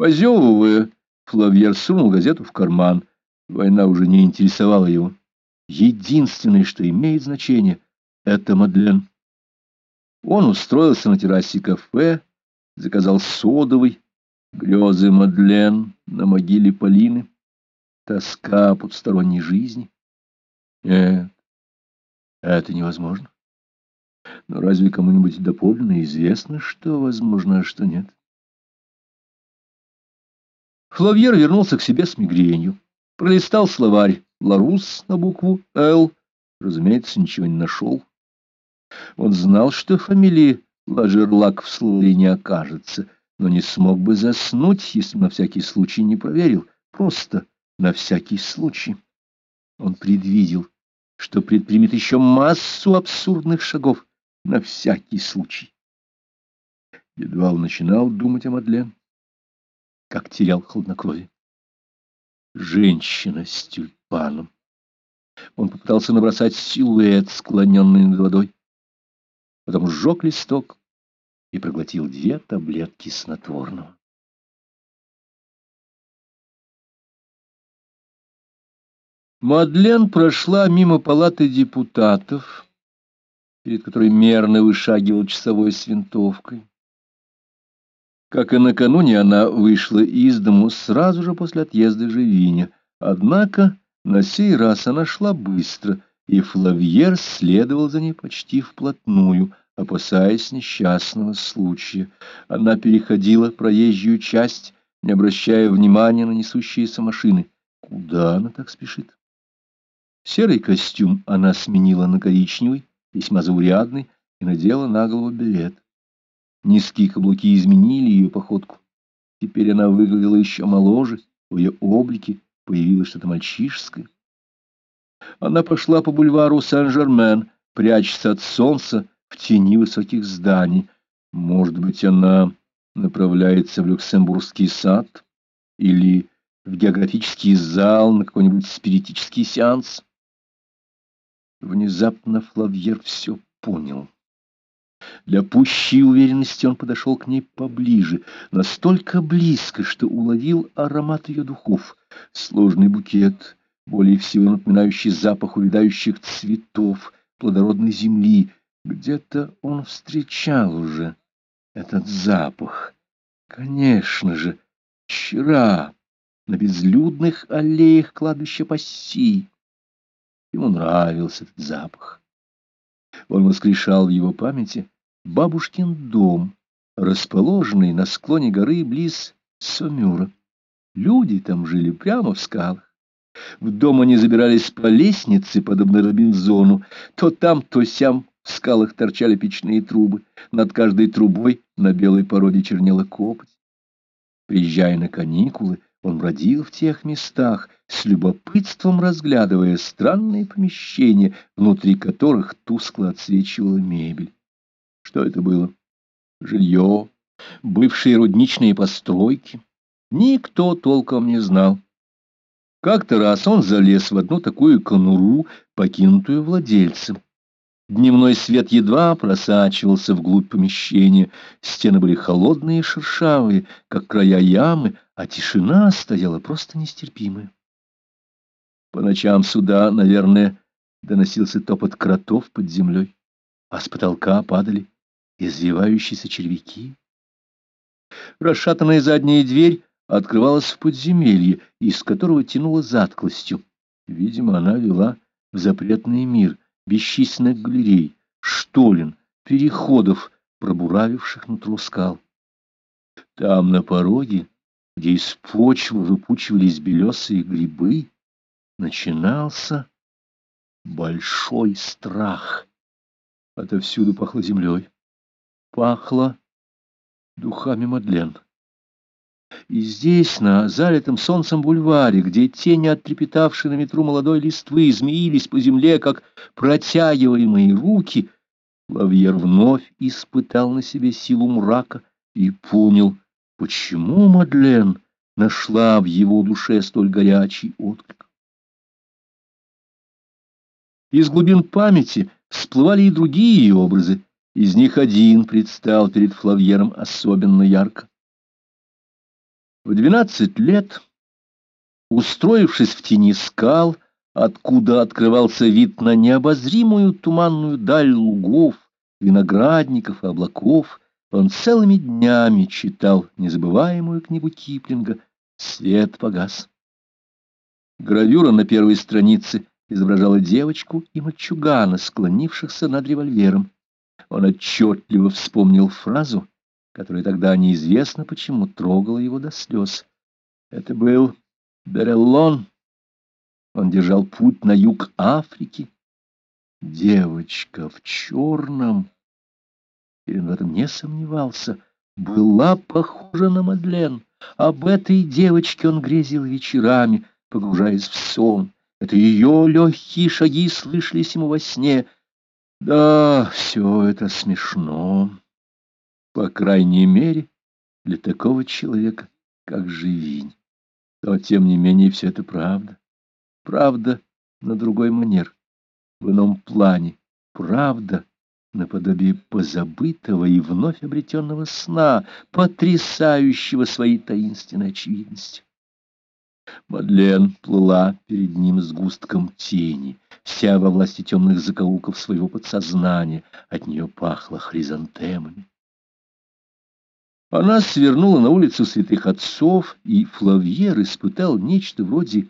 Позевывая, Флавьер сунул газету в карман. Война уже не интересовала его. Единственное, что имеет значение, — это Мадлен. Он устроился на террасе кафе, заказал содовый, грезы Мадлен на могиле Полины, тоска потусторонней жизни. Нет, это невозможно. Но разве кому-нибудь доподлинно известно, что возможно, а что нет? Флавьер вернулся к себе с мигренью, пролистал словарь «Ларус» на букву «Л», разумеется, ничего не нашел. Он знал, что фамилии Лажерлак в словаре не окажется, но не смог бы заснуть, если на всякий случай не проверил, просто на всякий случай. Он предвидел, что предпримет еще массу абсурдных шагов на всякий случай. Едва он начинал думать о Мадлен, как терял хладнокровие. Женщина с тюльпаном. Он попытался набросать силуэт, склоненный над водой. Потом сжег листок и проглотил две таблетки снотворного. Мадлен прошла мимо палаты депутатов, перед которой мерно вышагивал часовой с винтовкой. Как и накануне, она вышла из дому сразу же после отъезда Живиня. Однако на сей раз она шла быстро, и Флавьер следовал за ней почти вплотную, опасаясь несчастного случая. Она переходила проезжую часть, не обращая внимания на несущиеся машины. Куда она так спешит? Серый костюм она сменила на коричневый, весьма заурядный, и надела на голову билет. Низкие каблуки изменили ее походку. Теперь она выглядела еще моложе, в ее облике появилось что-то мальчишеское. Она пошла по бульвару Сен-Жермен, прячется от солнца в тени высоких зданий. Может быть, она направляется в Люксембургский сад или в географический зал на какой-нибудь спиритический сеанс. Внезапно Флавьер все понял. Для пущей уверенности он подошел к ней поближе, настолько близко, что уловил аромат ее духов. Сложный букет, более всего напоминающий запах увядающих цветов, плодородной земли. Где-то он встречал уже этот запах. Конечно же, вчера на безлюдных аллеях кладбища Пасси. Ему нравился этот запах. Он воскрешал в его памяти бабушкин дом, расположенный на склоне горы близ Сомюра. Люди там жили прямо в скалах. В дом они забирались по лестнице, подобно Робинзону. То там, то сям в скалах торчали печные трубы. Над каждой трубой на белой породе чернела копоть. Приезжая на каникулы, он бродил в тех местах, с любопытством разглядывая странные помещения, внутри которых тускло отсвечивала мебель. Что это было? Жилье, бывшие рудничные постройки. Никто толком не знал. Как-то раз он залез в одну такую конуру, покинутую владельцем. Дневной свет едва просачивался вглубь помещения, стены были холодные и шершавые, как края ямы, а тишина стояла просто нестерпимая. По ночам сюда, наверное, доносился топот кротов под землей, а с потолка падали извивающиеся червяки. Расшатанная задняя дверь открывалась в подземелье, из которого тянула затклостью. Видимо, она вела в запретный мир — бесчисленных галерей, штолен, переходов, пробуравивших на скал. Там, на пороге, где из почвы выпучивались белесые грибы, начинался большой страх. Отовсюду пахло землей. Пахло духами Мадлен. И здесь, на залитом солнцем бульваре, где тени, оттрепетавшие на ветру молодой листвы, змеились по земле, как протягиваемые руки, Лавьер вновь испытал на себе силу мрака и понял, почему Мадлен нашла в его душе столь горячий отклик. Из глубин памяти всплывали и другие образы, из них один предстал перед Флавьером особенно ярко. В двенадцать лет, устроившись в тени скал, откуда открывался вид на необозримую туманную даль лугов, виноградников и облаков, он целыми днями читал незабываемую книгу Киплинга «Свет погас». Гравюра на первой странице изображала девочку и мальчугана, склонившихся над револьвером. Он отчетливо вспомнил фразу, которая тогда неизвестно почему трогала его до слез. Это был Береллон. Он держал путь на юг Африки. Девочка в черном, и он в этом не сомневался, была похожа на Мадлен. Об этой девочке он грезил вечерами, погружаясь в сон. Это ее легкие шаги слышались ему во сне. Да, все это смешно. По крайней мере, для такого человека, как Живинь. Но, тем не менее, все это правда. Правда на другой манер, в ином плане. Правда наподобие позабытого и вновь обретенного сна, потрясающего своей таинственной очевидностью. Мадлен плыла перед ним с густком тени, вся во власти темных закоулков своего подсознания, от нее пахло хризантемами. Она свернула на улицу святых отцов, и Флавьер испытал нечто вроде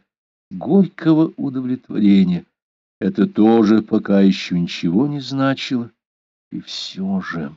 горького удовлетворения. Это тоже пока еще ничего не значило. И все же...